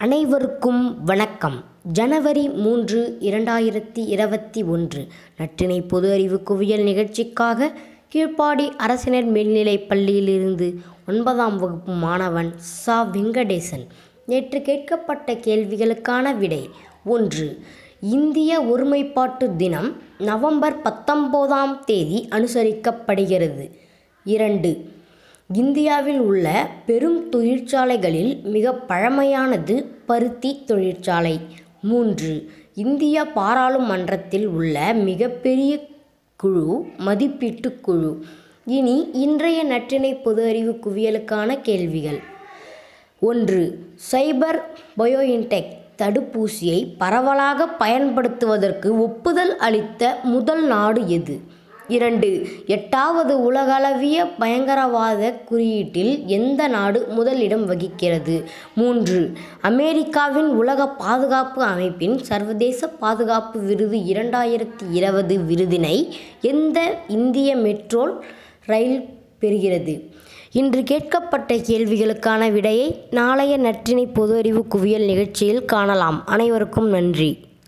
அனைவருக்கும் வணக்கம். ஜனவரி மூன்று இரண்டாயிரத்தி இருபத்தி ஒன்று. நற்றினை பொது அறிவு குவியல் நிகழ்ச்சிக்காக கீழ்ப்பாடி அரசினர் மேல்நிலைப் பள்ளியிலிருந்து ஒன்பதாம் வகுப்பு மாணவன் சா. வெங்கடேசன். நேற்று கேட்கப்பட்ட கேள்விகளுக்கான விடை ஒன்று. இந்திய ஒருமைப்பாட்டு தினம் நவம்பர் பத்தொம்போதாம் தேதி அனுசரிக்கப்படுகிறது. இரண்டு. இந்தியாவில் உள்ள பெரும் தொழிற்சாலைகளில் மிக பழமையானது பருத்தி தொழிற்சாலை. மூன்று இந்திய பாராளுமன்றத்தில் உள்ள மிகப்பெரிய குழு மதிப்பீட்டு குழு. இனி இன்றைய நற்றினை பொது அறிவு குவியலுக்கான கேள்விகள். ஒன்று சைபர் பயோஇன்டெக் தடுப்பூசியை பரவலாக பயன்படுத்துவதற்கு ஒப்புதல் அளித்த முதல் நாடு எது? இரண்டு. எட்டாவது உலகளவிய பயங்கரவாத குறியீட்டில் எந்த நாடு முதலிடம் வகிக்கிறது? மூன்று. அமெரிக்காவின் உலக பாதுகாப்பு அமைப்பின் சர்வதேச பாதுகாப்பு விருது இரண்டாயிரத்தி இருபது விருதினை எந்த இந்திய மெட்ரோல் ரயில் பெறுகிறது? இன்று கேட்கப்பட்ட கேள்விகளுக்கான விடையை நாளைய நற்றினை பொது அறிவு குவியல் நிகழ்ச்சியில் காணலாம். அனைவருக்கும் நன்றி.